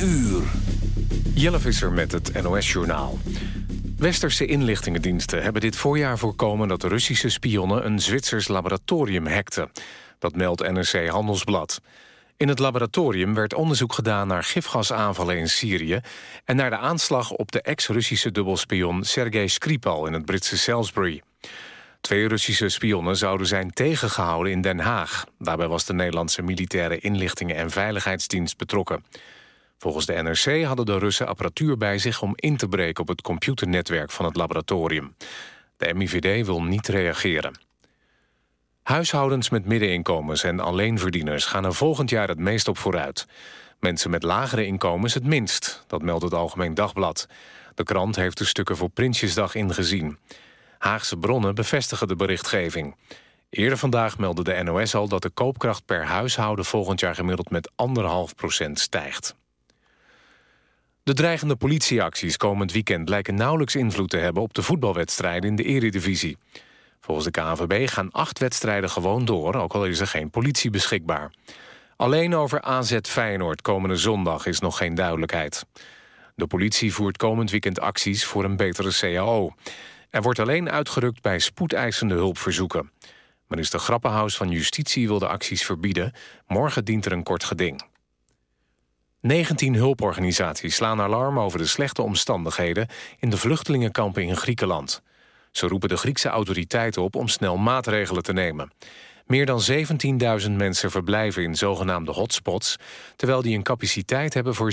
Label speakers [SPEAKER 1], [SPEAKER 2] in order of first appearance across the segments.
[SPEAKER 1] uur.
[SPEAKER 2] Jelle Visser met het NOS-journaal. Westerse inlichtingendiensten hebben dit voorjaar voorkomen... dat Russische spionnen een Zwitsers laboratorium hackten. Dat meldt NRC Handelsblad. In het laboratorium werd onderzoek gedaan naar gifgasaanvallen in Syrië... en naar de aanslag op de ex-Russische dubbelspion Sergei Skripal in het Britse Salisbury. Twee Russische spionnen zouden zijn tegengehouden in Den Haag. Daarbij was de Nederlandse Militaire Inlichtingen en Veiligheidsdienst betrokken. Volgens de NRC hadden de Russen apparatuur bij zich om in te breken op het computernetwerk van het laboratorium. De MIVD wil niet reageren. Huishoudens met middeninkomens en alleenverdieners gaan er volgend jaar het meest op vooruit. Mensen met lagere inkomens het minst, dat meldt het Algemeen Dagblad. De krant heeft de stukken voor Prinsjesdag ingezien. Haagse bronnen bevestigen de berichtgeving. Eerder vandaag meldde de NOS al dat de koopkracht per huishouden volgend jaar gemiddeld met 1,5 procent stijgt. De dreigende politieacties komend weekend lijken nauwelijks invloed te hebben op de voetbalwedstrijden in de eredivisie. Volgens de KNVB gaan acht wedstrijden gewoon door, ook al is er geen politie beschikbaar. Alleen over AZ Feyenoord komende zondag is nog geen duidelijkheid. De politie voert komend weekend acties voor een betere CAO. Er wordt alleen uitgerukt bij spoedeisende hulpverzoeken. Minister Grappenhaus van Justitie wil de acties verbieden. Morgen dient er een kort geding. 19 hulporganisaties slaan alarm over de slechte omstandigheden... in de vluchtelingenkampen in Griekenland. Ze roepen de Griekse autoriteiten op om snel maatregelen te nemen. Meer dan 17.000 mensen verblijven in zogenaamde hotspots... terwijl die een capaciteit hebben voor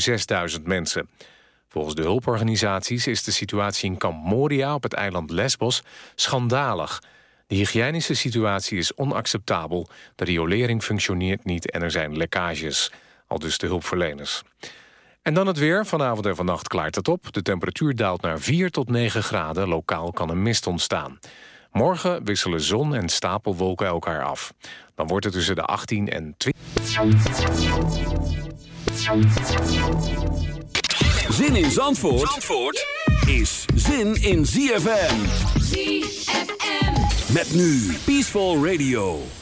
[SPEAKER 2] 6.000 mensen. Volgens de hulporganisaties is de situatie in kamp Moria... op het eiland Lesbos schandalig. De hygiënische situatie is onacceptabel, de riolering functioneert niet... en er zijn lekkages, al dus de hulpverleners. En dan het weer. Vanavond en vannacht klaart het op. De temperatuur daalt naar 4 tot 9 graden. Lokaal kan een mist ontstaan. Morgen wisselen zon en stapelwolken elkaar af. Dan wordt het tussen de 18 en 20.
[SPEAKER 1] Zin in Zandvoort, Zandvoort is zin in ZFM. ZFM. Met nu Peaceful Radio.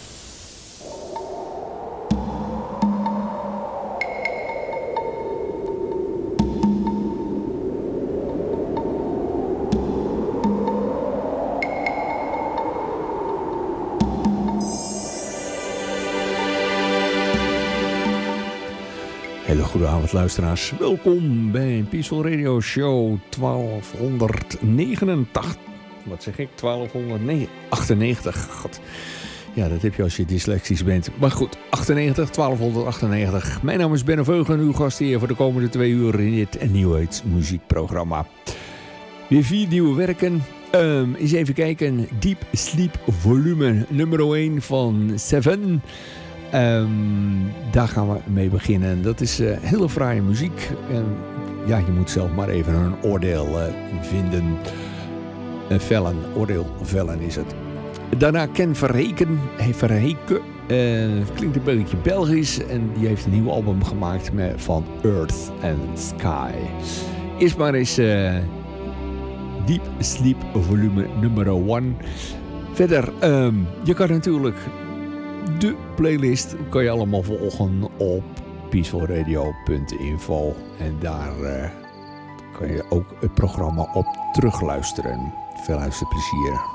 [SPEAKER 3] Hele goede avond luisteraars. Welkom bij Peaceful Radio Show 1289. Wat zeg ik? 1298. God. Ja, dat heb je als je dyslexisch bent. Maar goed, 98, 1298. Mijn naam is Ben Veugen, uw gastheer voor de komende twee uur in dit Nieuwheids muziekprogramma. Weer vier nieuwe werken. Um, eens even kijken. Deep Sleep Volume nummer 1 van Seven. Um, daar gaan we mee beginnen. Dat is uh, hele fraaie muziek. En ja, je moet zelf maar even een oordeel uh, vinden. Vellen, oordeel vellen is het. Daarna Ken Verheken. Hey, Verheken. Uh, klinkt een beetje Belgisch. En die heeft een nieuw album gemaakt met, van Earth and Sky. Eerst maar eens Deep Sleep volume nummer 1. Verder, um, je kan natuurlijk de playlist kan je allemaal volgen op peacefulradio.info. En daar uh, kan je ook het programma op terugluisteren. Veel luisterplezier.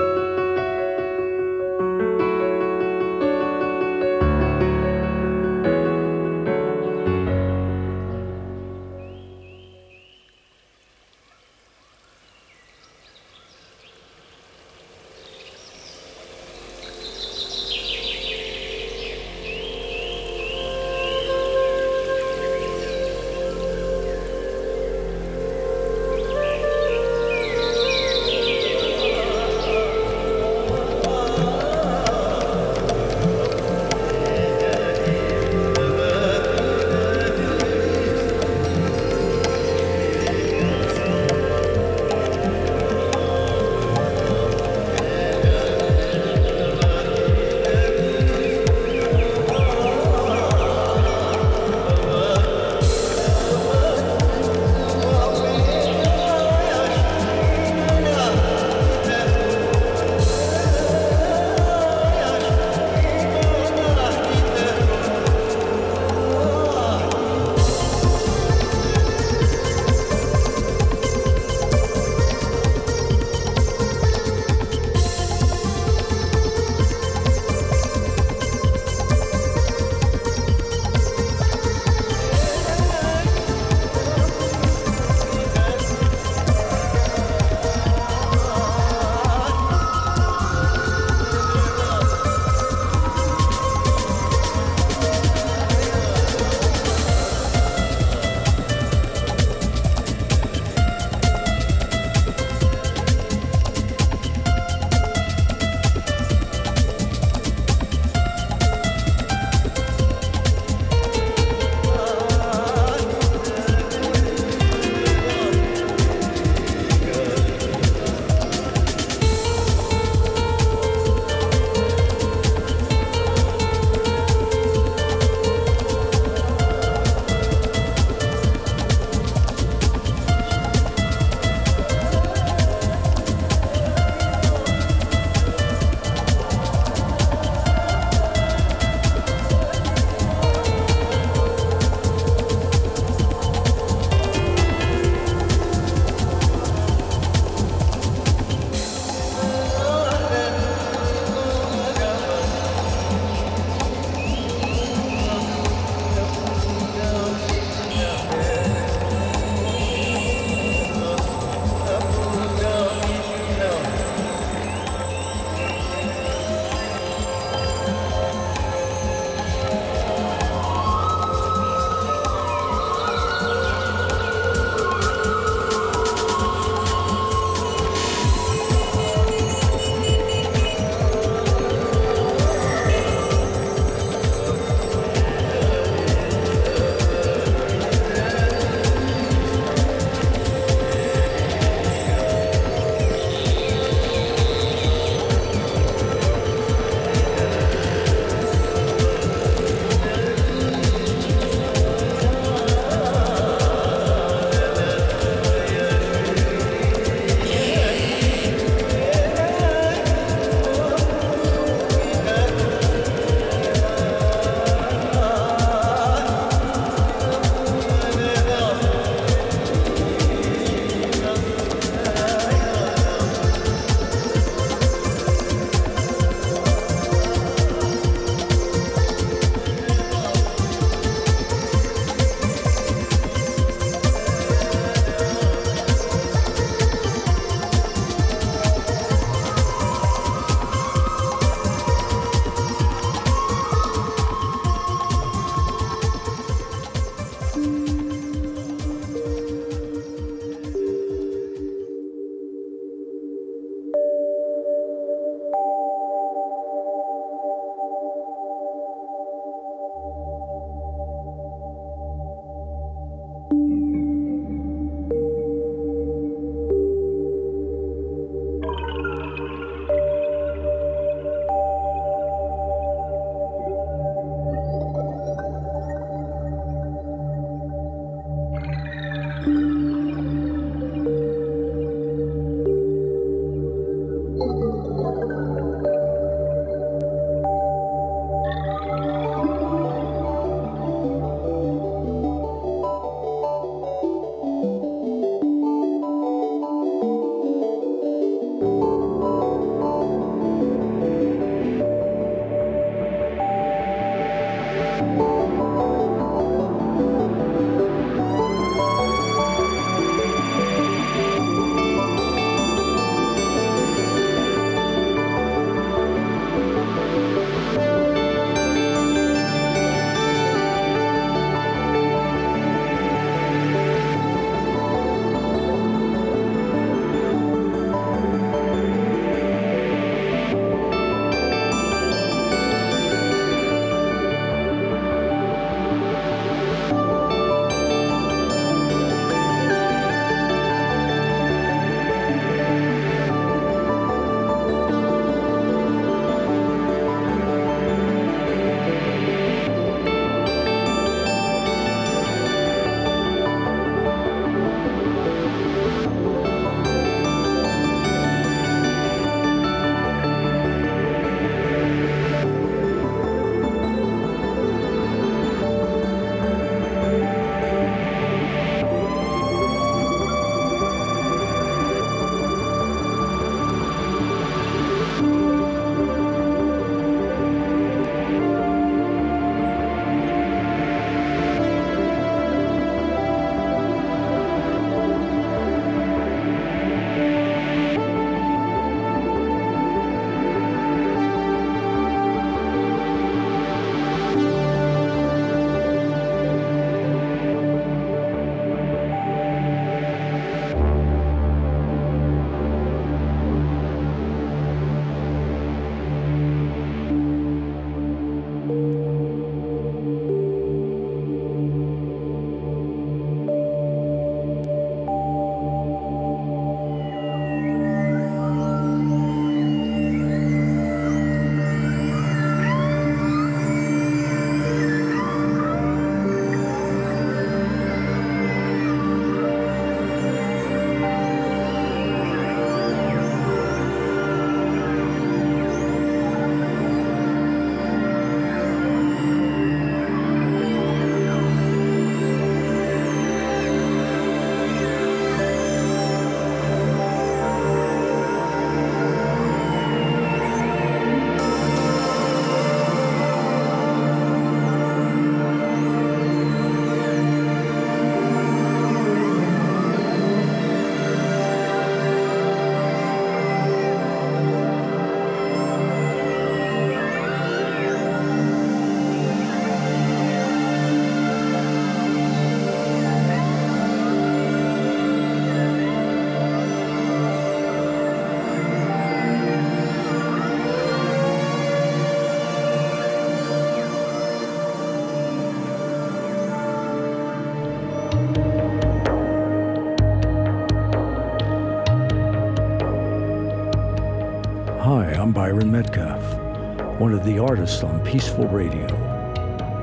[SPEAKER 4] Byron Metcalf, one of the artists on Peaceful Radio.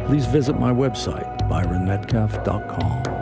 [SPEAKER 4] Please visit my website, byronmetcalf.com.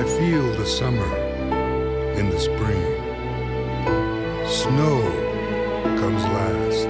[SPEAKER 4] I feel the summer in the spring. Snow comes last,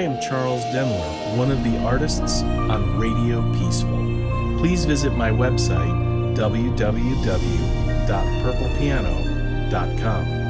[SPEAKER 5] I am Charles Denler, one of the artists on Radio Peaceful. Please visit my website, www.purplepiano.com.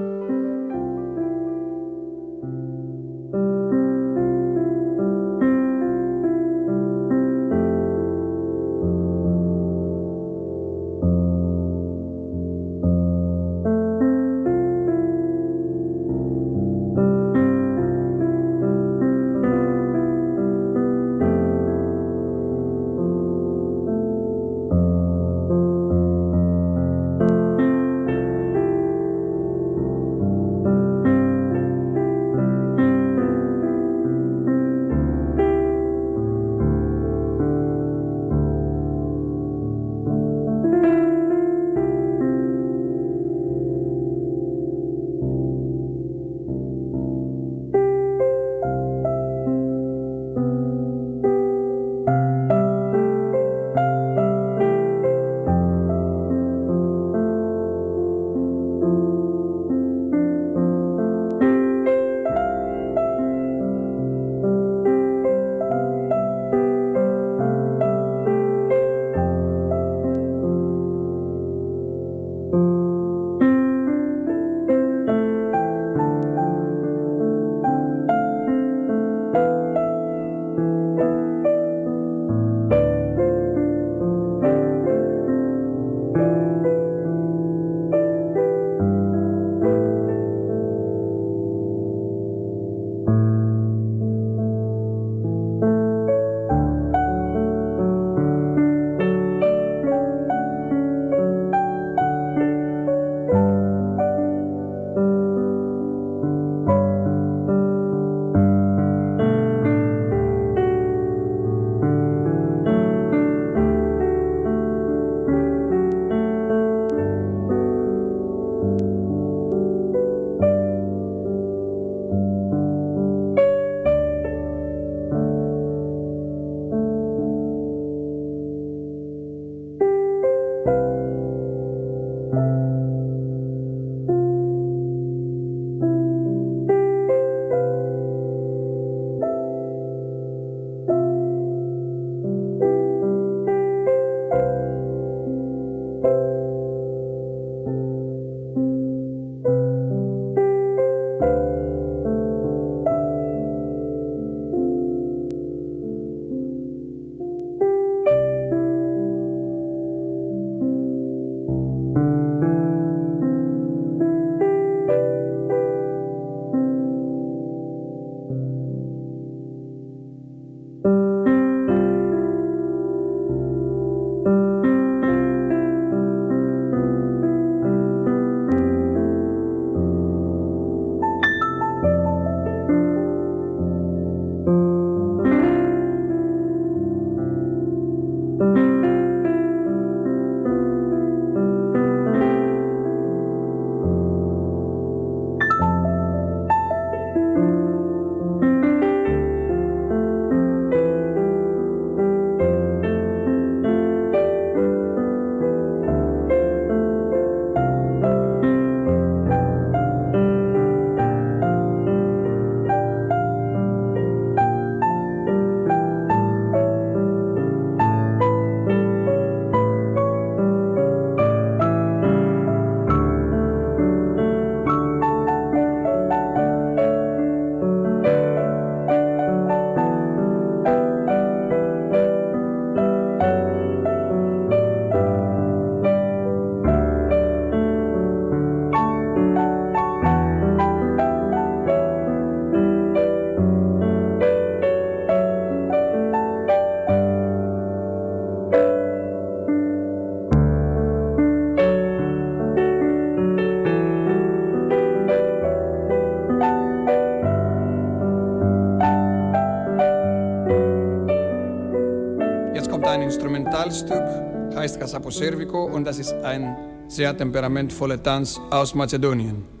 [SPEAKER 6] Servico und das ist ein sehr temperamentvoller Tanz aus Mazedonien.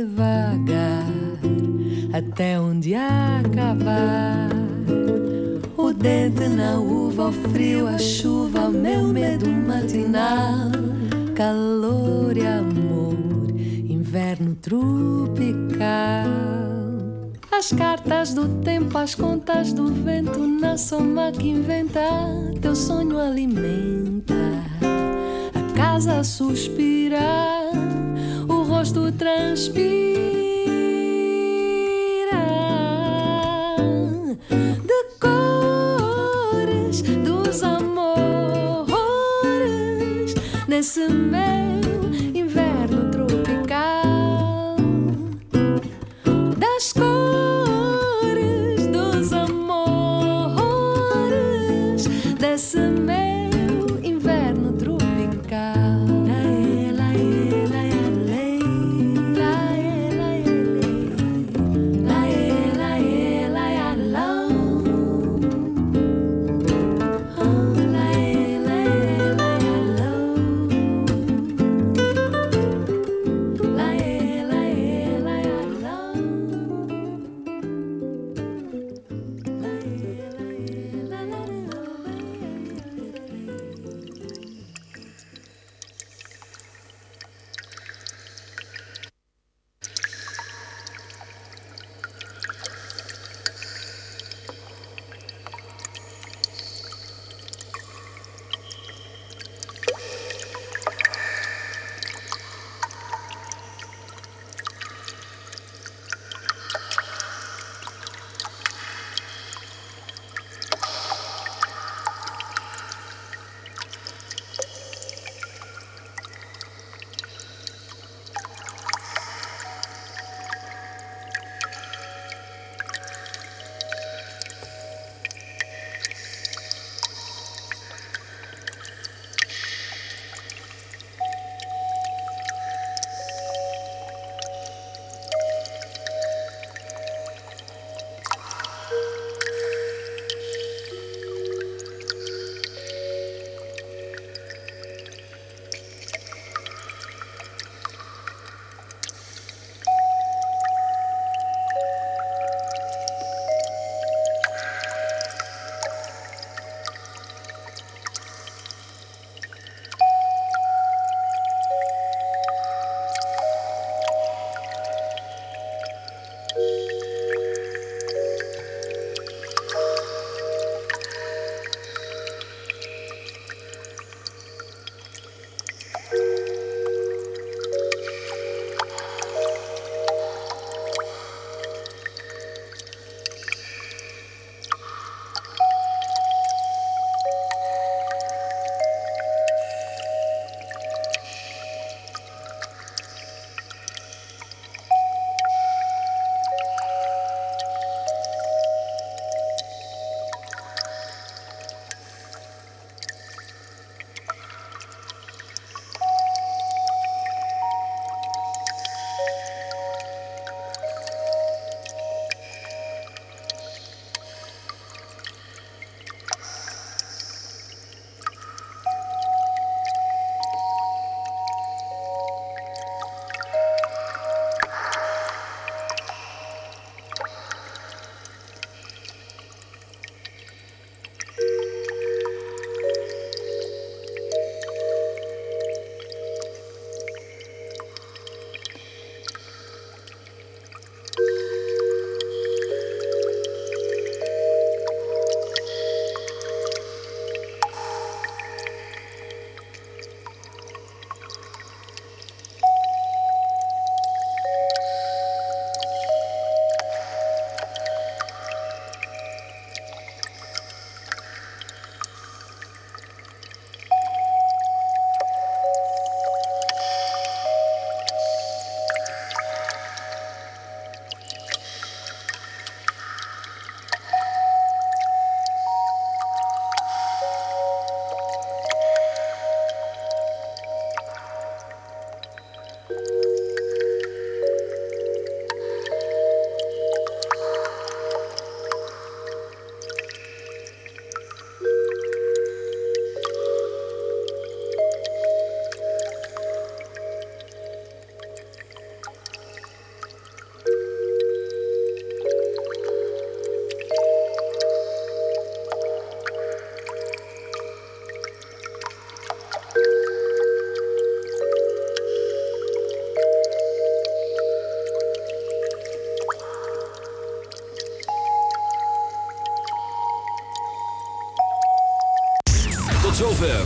[SPEAKER 7] devagar até onde acabar. O dente na uva, o frio, a chuva, meu medo matinal, calor e amor, inverno tropical. As cartas do tempo, as contas do vento, na soma que inventa, teu sonho alimenta, a casa suspirar rosto transpira de cores dos amores nesse
[SPEAKER 1] meio.